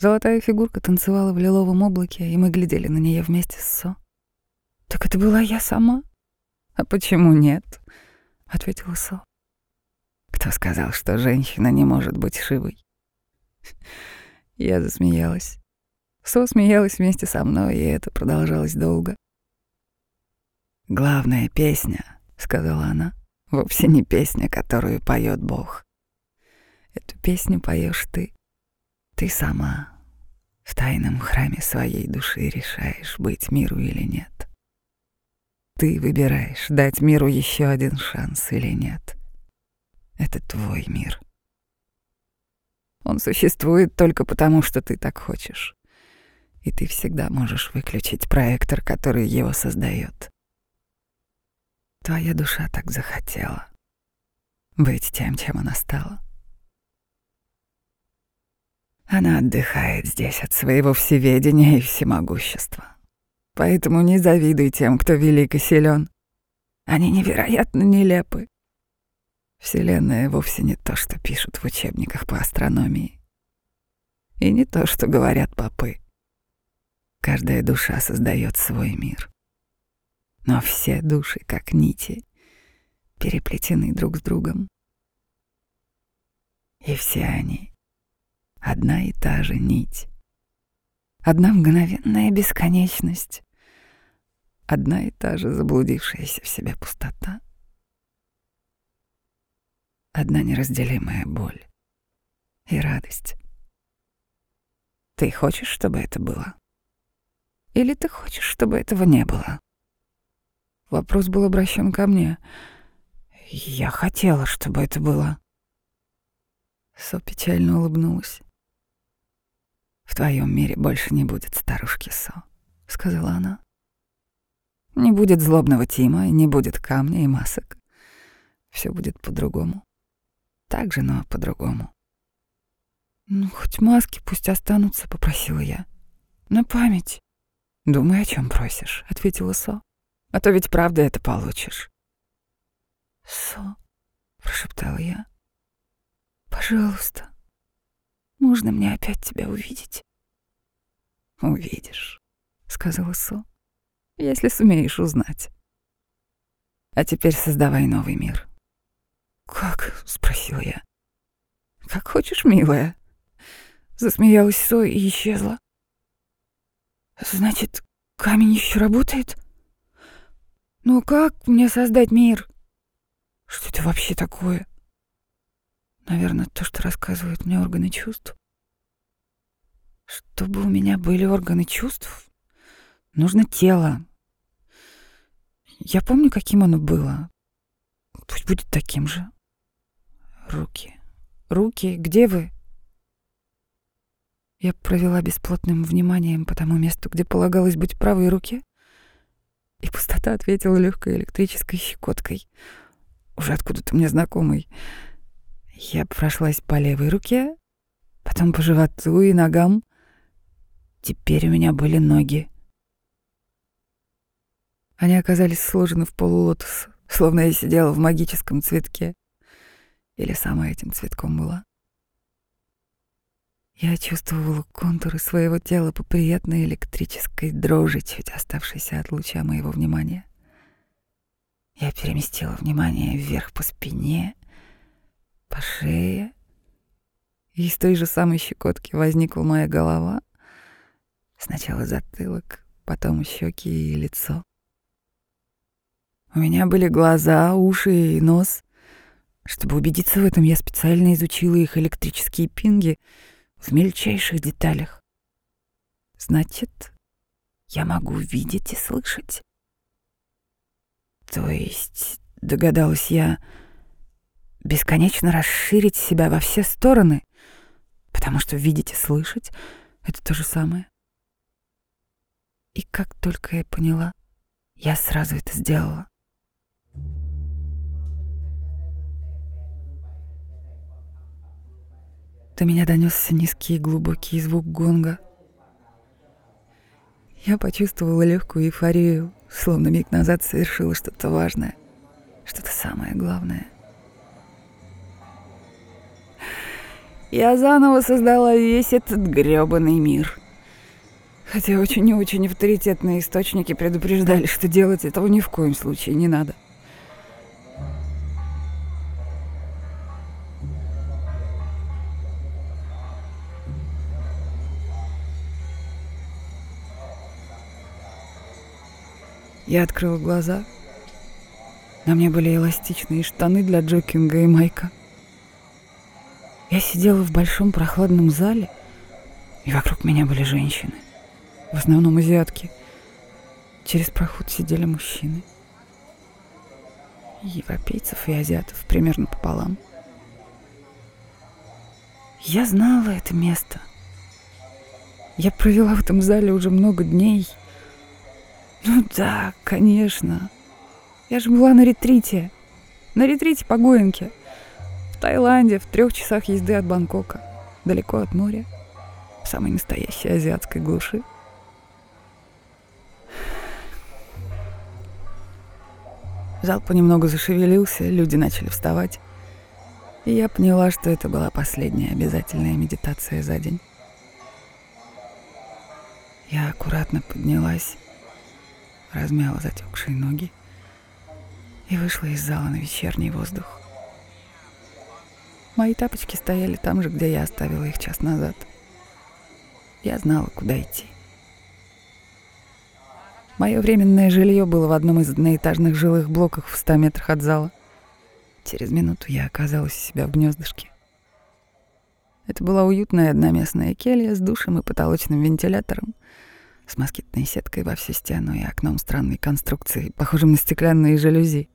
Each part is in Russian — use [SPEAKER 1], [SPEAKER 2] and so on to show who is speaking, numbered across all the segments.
[SPEAKER 1] Золотая фигурка танцевала в лиловом облаке, и мы глядели на нее вместе с Со. «Так это была я сама?» «А почему нет?» — ответила Со. «Кто сказал, что женщина не может быть шивой?» Я засмеялась. Со смеялась вместе со мной, и это продолжалось долго. «Главная песня», — сказала она, — «вовсе не песня, которую поет Бог. Эту песню поешь ты. Ты сама в тайном храме своей души решаешь, быть миру или нет. Ты выбираешь, дать миру еще один шанс или нет. Это твой мир. Он существует только потому, что ты так хочешь. И ты всегда можешь выключить проектор, который его создает. Твоя душа так захотела быть тем, чем она стала. Она отдыхает здесь от своего всеведения и всемогущества. Поэтому не завидуй тем, кто велик и силен. Они невероятно нелепы. Вселенная вовсе не то, что пишут в учебниках по астрономии. И не то, что говорят попы. Каждая душа создает свой мир. Но все души, как нити, переплетены друг с другом. И все они — одна и та же нить. Одна мгновенная бесконечность. Одна и та же заблудившаяся в себе пустота. Одна неразделимая боль и радость. Ты хочешь, чтобы это было? Или ты хочешь, чтобы этого не было? Вопрос был обращен ко мне. Я хотела, чтобы это было. Со печально улыбнулась. В твоем мире больше не будет старушки Со, сказала она. Не будет злобного Тима, не будет камня и масок. Все будет по-другому. Так же, но по-другому. «Ну, хоть маски пусть останутся», — попросила я. «На память». «Думай, о чем просишь», — ответила Со. «А то ведь правда это получишь». «Со», — прошептала я, — «пожалуйста, можно мне опять тебя увидеть?» «Увидишь», — сказала Со, — «если сумеешь узнать. А теперь создавай новый мир». «Как?» — спросила я. «Как хочешь, милая». Засмеялась Со и исчезла. Значит, камень еще работает? Ну как мне создать мир? Что это вообще такое? Наверное, то, что рассказывают мне органы чувств. Чтобы у меня были органы чувств, нужно тело. Я помню, каким оно было. Пусть будет таким же. Руки. Руки, где вы? Я провела бесплотным вниманием по тому месту, где полагалось быть правой руке, и пустота ответила легкой электрической щекоткой, уже откуда-то мне знакомой. Я прошлась по левой руке, потом по животу и ногам. Теперь у меня были ноги. Они оказались сложены в полулотос, словно я сидела в магическом цветке. Или сама этим цветком была. Я чувствовала контуры своего тела по приятной электрической дрожи, чуть оставшейся от луча моего внимания. Я переместила внимание вверх по спине, по шее, и из той же самой щекотки возникла моя голова. Сначала затылок, потом щеки и лицо. У меня были глаза, уши и нос. Чтобы убедиться в этом, я специально изучила их электрические пинги — в мельчайших деталях. Значит, я могу видеть и слышать. То есть, догадалась я, бесконечно расширить себя во все стороны, потому что видеть и слышать — это то же самое. И как только я поняла, я сразу это сделала. До меня донесся низкий и глубокий звук гонга. Я почувствовала легкую эйфорию, словно миг назад совершила что-то важное, что-то самое главное. Я заново создала весь этот грёбаный мир. Хотя очень и очень авторитетные источники предупреждали, что делать этого ни в коем случае не надо. Я открыла глаза. На мне были эластичные штаны для джокинга и майка. Я сидела в большом прохладном зале, и вокруг меня были женщины, в основном азиатки. Через проход сидели мужчины. Европейцев и азиатов примерно пополам. Я знала это место. Я провела в этом зале уже много дней — ну да, конечно. Я же была на ретрите. На ретрите по Гоинке. В Таиланде, в трех часах езды от Бангкока. Далеко от моря. В самой настоящей азиатской глуши. Зал понемногу зашевелился, люди начали вставать. И я поняла, что это была последняя обязательная медитация за день. Я аккуратно поднялась размяла затекшие ноги и вышла из зала на вечерний воздух. Мои тапочки стояли там же, где я оставила их час назад. Я знала, куда идти. Мое временное жилье было в одном из одноэтажных жилых блоков в ста метрах от зала. Через минуту я оказалась у себя в гнездышке. Это была уютная одноместная келья с душем и потолочным вентилятором, с москитной сеткой во всю стену и окном странной конструкции, похожим на стеклянные жалюзи.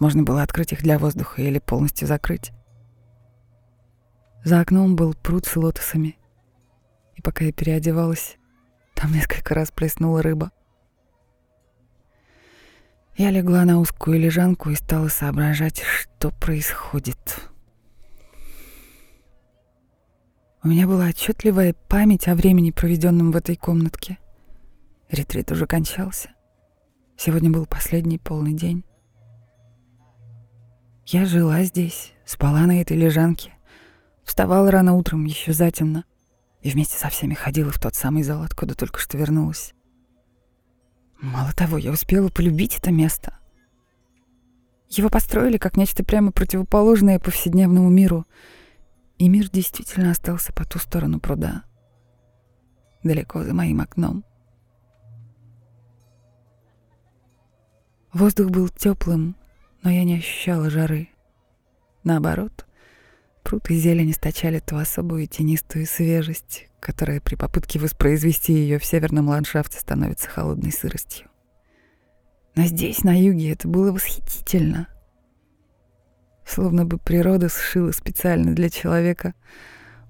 [SPEAKER 1] Можно было открыть их для воздуха или полностью закрыть. За окном был пруд с лотосами. И пока я переодевалась, там несколько раз плеснула рыба. Я легла на узкую лежанку и стала соображать, что происходит. У меня была отчетливая память о времени, проведенном в этой комнатке. Ретрит уже кончался. Сегодня был последний полный день. Я жила здесь, спала на этой лежанке, вставала рано утром, еще затемно, и вместе со всеми ходила в тот самый зал, откуда только что вернулась. Мало того, я успела полюбить это место. Его построили как нечто прямо противоположное повседневному миру — и мир действительно остался по ту сторону пруда, далеко за моим окном. Воздух был теплым, но я не ощущала жары. Наоборот, пруд и зелень источали ту особую тенистую свежесть, которая при попытке воспроизвести ее в северном ландшафте становится холодной сыростью. Но здесь, на юге, это было восхитительно — словно бы природа сшила специально для человека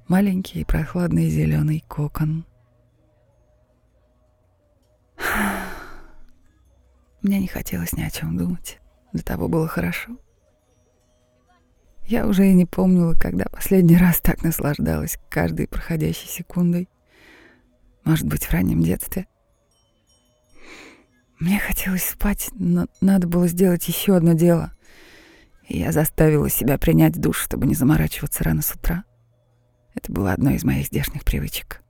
[SPEAKER 1] маленький и прохладный зеленый кокон. Мне не хотелось ни о чем думать. До того было хорошо. Я уже и не помнила, когда последний раз так наслаждалась каждой проходящей секундой. Может быть, в раннем детстве. Мне хотелось спать, но надо было сделать еще одно дело и я заставила себя принять душ, чтобы не заморачиваться рано с утра. Это было одной из моих здешних привычек.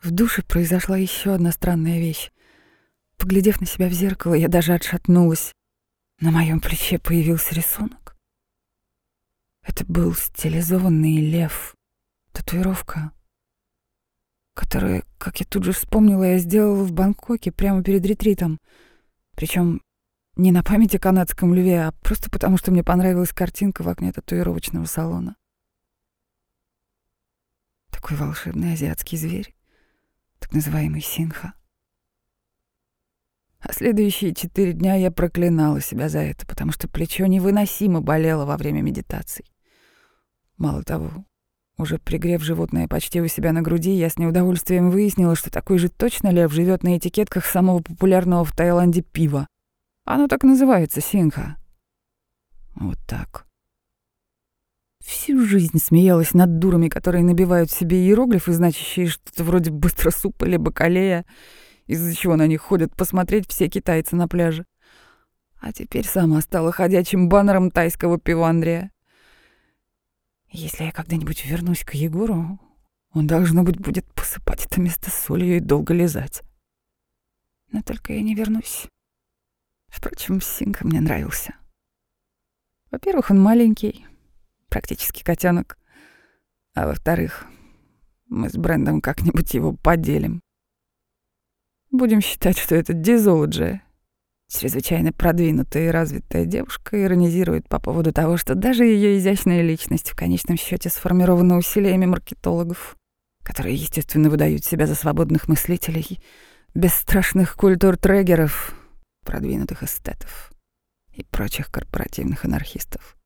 [SPEAKER 1] В душе произошла еще одна странная вещь. Поглядев на себя в зеркало, я даже отшатнулась. На моем плече появился рисунок. Это был стилизованный лев, татуировка, которую, как я тут же вспомнила, я сделала в Бангкоке прямо перед ретритом. Причем не на память о канадском льве, а просто потому, что мне понравилась картинка в окне татуировочного салона. Такой волшебный азиатский зверь, так называемый синха. А следующие четыре дня я проклинала себя за это, потому что плечо невыносимо болело во время медитаций. Мало того, уже пригрев животное почти у себя на груди, я с неудовольствием выяснила, что такой же точно лев живет на этикетках самого популярного в Таиланде пива. Оно так называется, Синха. Вот так. Всю жизнь смеялась над дурами, которые набивают себе иероглифы, значащие что-то вроде быстросупа или бакалея, из-за чего на них ходят посмотреть все китайцы на пляже. А теперь сама стала ходячим баннером тайского пива Андрея. Если я когда-нибудь вернусь к Егору, он, должно быть, будет посыпать это место солью и долго лизать. Но только я не вернусь. Впрочем, Синка мне нравился. Во-первых, он маленький, практически котенок. А во-вторых, мы с Брендом как-нибудь его поделим. Будем считать, что это Дизолджи, чрезвычайно продвинутая и развитая девушка, иронизирует по поводу того, что даже ее изящная личность в конечном счете сформирована усилиями маркетологов, которые, естественно, выдают себя за свободных мыслителей, бесстрашных культур-трегеров, продвинутых эстетов и прочих корпоративных анархистов.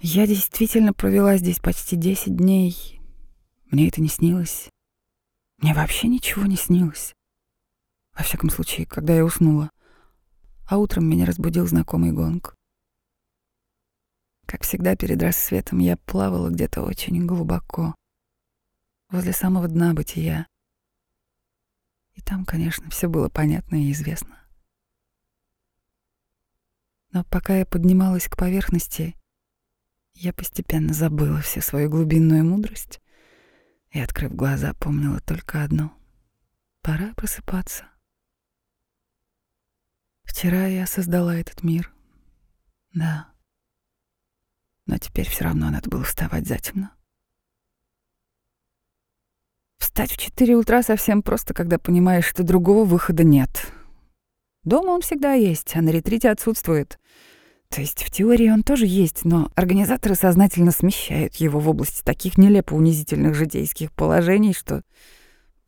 [SPEAKER 1] Я действительно провела здесь почти 10 дней. Мне это не снилось. Мне вообще ничего не снилось. Во всяком случае, когда я уснула. А утром меня разбудил знакомый гонг. Как всегда, перед рассветом я плавала где-то очень глубоко, возле самого дна бытия. И там, конечно, все было понятно и известно. Но пока я поднималась к поверхности, я постепенно забыла всю свою глубинную мудрость и, открыв глаза, помнила только одно — пора просыпаться. Вчера я создала этот мир. Да. Но теперь все равно надо было вставать затемно. Встать в четыре утра совсем просто, когда понимаешь, что другого выхода нет. Дома он всегда есть, а на ретрите отсутствует — то есть в теории он тоже есть, но организаторы сознательно смещают его в области таких нелепо унизительных житейских положений, что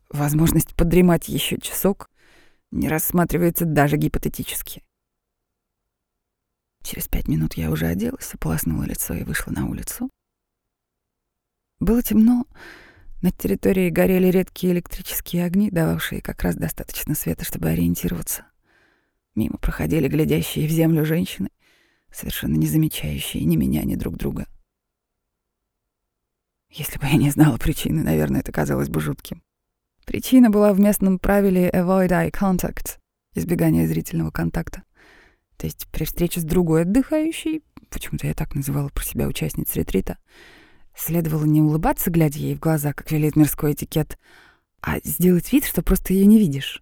[SPEAKER 1] возможность подремать еще часок не рассматривается даже гипотетически. Через пять минут я уже оделась, ополоснула лицо и вышла на улицу. Было темно, на территории горели редкие электрические огни, дававшие как раз достаточно света, чтобы ориентироваться. Мимо проходили глядящие в землю женщины совершенно не замечающие ни меня, ни друг друга. Если бы я не знала причины, наверное, это казалось бы жутким. Причина была в местном правиле avoid eye contact — избегание зрительного контакта. То есть при встрече с другой отдыхающей, почему-то я так называла про себя участниц ретрита, следовало не улыбаться, глядя ей в глаза, как велит мирской этикет, а сделать вид, что просто ее не видишь.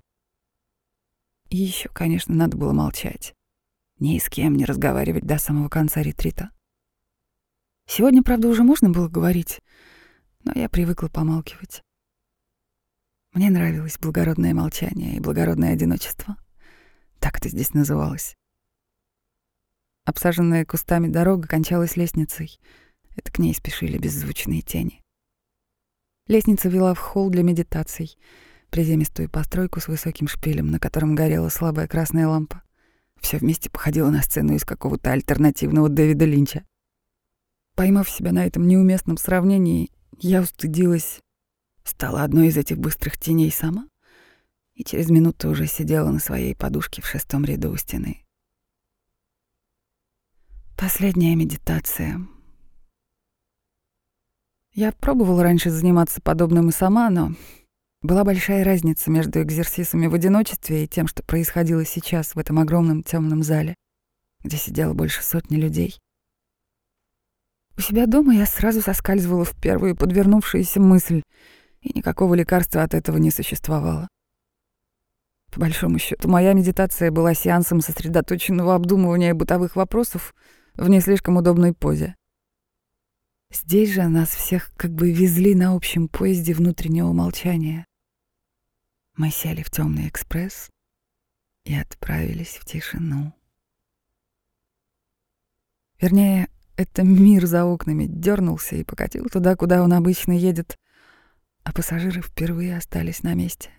[SPEAKER 1] И еще, конечно, надо было молчать ни с кем не разговаривать до самого конца ретрита. Сегодня, правда, уже можно было говорить, но я привыкла помалкивать. Мне нравилось благородное молчание и благородное одиночество. Так это здесь называлось. Обсаженная кустами дорога кончалась лестницей. Это к ней спешили беззвучные тени. Лестница вела в холл для медитаций, приземистую постройку с высоким шпилем, на котором горела слабая красная лампа. Все вместе походило на сцену из какого-то альтернативного Дэвида Линча. Поймав себя на этом неуместном сравнении, я устыдилась, стала одной из этих быстрых теней сама и через минуту уже сидела на своей подушке в шестом ряду у стены. Последняя медитация. Я пробовала раньше заниматься подобным и сама, но была большая разница между экзерсисами в одиночестве и тем, что происходило сейчас в этом огромном темном зале, где сидело больше сотни людей. У себя дома я сразу соскальзывала в первую подвернувшуюся мысль, и никакого лекарства от этого не существовало. По большому счету, моя медитация была сеансом сосредоточенного обдумывания бытовых вопросов в не слишком удобной позе. Здесь же нас всех как бы везли на общем поезде внутреннего молчания. Мы сели в темный экспресс и отправились в тишину. Вернее, это мир за окнами дернулся и покатил туда, куда он обычно едет, а пассажиры впервые остались на месте.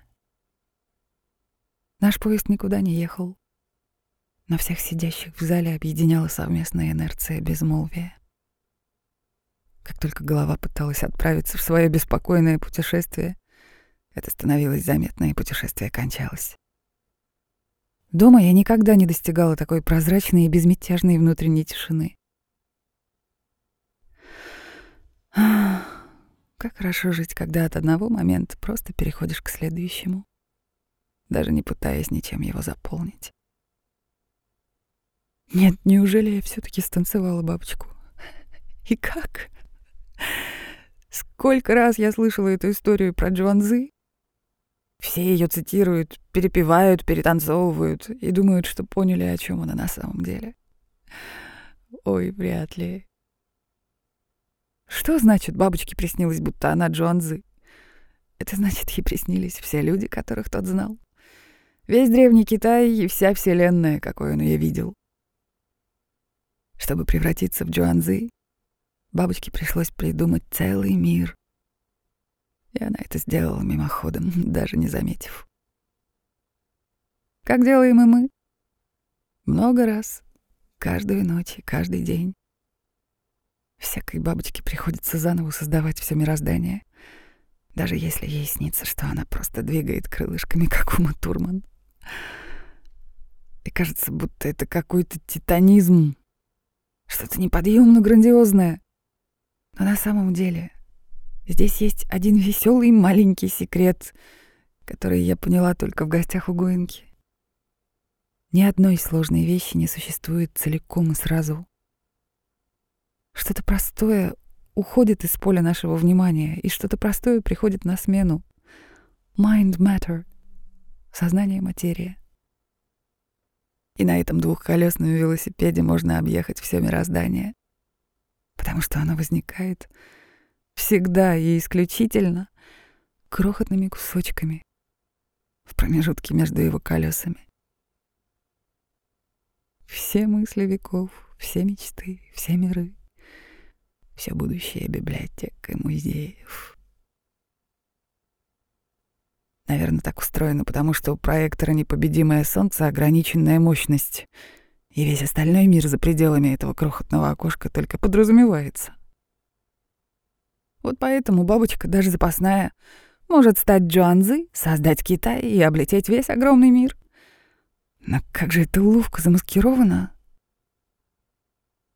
[SPEAKER 1] Наш поезд никуда не ехал. На всех сидящих в зале объединяла совместная инерция безмолвия. Как только голова пыталась отправиться в свое беспокойное путешествие, это становилось заметно, и путешествие кончалось. Дома я никогда не достигала такой прозрачной и безмятежной внутренней тишины. Как хорошо жить, когда от одного момента просто переходишь к следующему, даже не пытаясь ничем его заполнить. Нет, неужели я все таки станцевала бабочку? И как? Сколько раз я слышала эту историю про Джуанзы? Все ее цитируют, перепевают, перетанцовывают и думают, что поняли, о чем она на самом деле. Ой, вряд ли. Что значит бабочке приснилось, будто она Джуанзы? Это значит, ей приснились все люди, которых тот знал. Весь древний Китай и вся вселенная, какой он ее видел. Чтобы превратиться в Джуанзы, бабочке пришлось придумать целый мир. И она это сделала мимоходом, даже не заметив. Как делаем и мы. Много раз, каждую ночь и каждый день. Всякой бабочке приходится заново создавать все мироздание, даже если ей снится, что она просто двигает крылышками, как ума Турман. И кажется, будто это какой-то титанизм, что-то неподъемно грандиозное. Но на самом деле здесь есть один веселый маленький секрет, который я поняла только в гостях у Гоинки. Ни одной сложной вещи не существует целиком и сразу. Что-то простое уходит из поля нашего внимания, и что-то простое приходит на смену. Mind matter — сознание материя. И на этом двухколесном велосипеде можно объехать все мироздание, потому что оно возникает всегда и исключительно крохотными кусочками в промежутке между его колесами. Все мысли веков, все мечты, все миры, все будущее библиотек и музеев — Наверное, так устроено, потому что у проектора «Непобедимое солнце» ограниченная мощность, и весь остальной мир за пределами этого крохотного окошка только подразумевается. Вот поэтому бабочка, даже запасная, может стать Джуанзы, создать Китай и облететь весь огромный мир. Но как же это ловко замаскировано?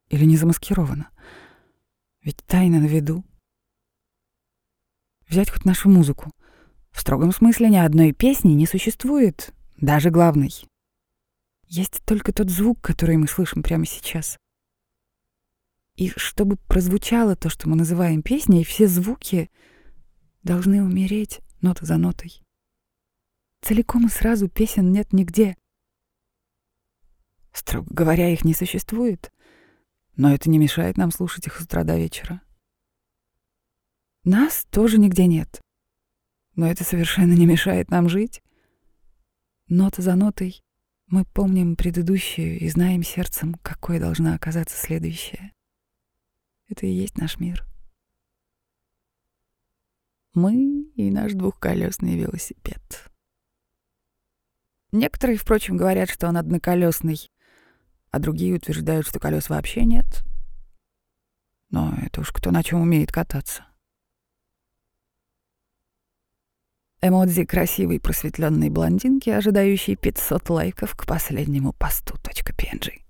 [SPEAKER 1] Или не замаскировано? Ведь тайна на виду. Взять хоть нашу музыку. В строгом смысле ни одной песни не существует, даже главной. Есть только тот звук, который мы слышим прямо сейчас. И чтобы прозвучало то, что мы называем песней, все звуки должны умереть нота за нотой. Целиком и сразу песен нет нигде. Строго говоря, их не существует, но это не мешает нам слушать их с утра до вечера. Нас тоже нигде нет. Но это совершенно не мешает нам жить. Нота за нотой мы помним предыдущую и знаем сердцем, какой должна оказаться следующая. Это и есть наш мир. Мы и наш двухколесный велосипед. Некоторые, впрочем, говорят, что он одноколесный, а другие утверждают, что колес вообще нет. Но это уж кто на чем умеет кататься. Эмодзи красивой просветленной блондинки, ожидающей 500 лайков к последнему посту .png.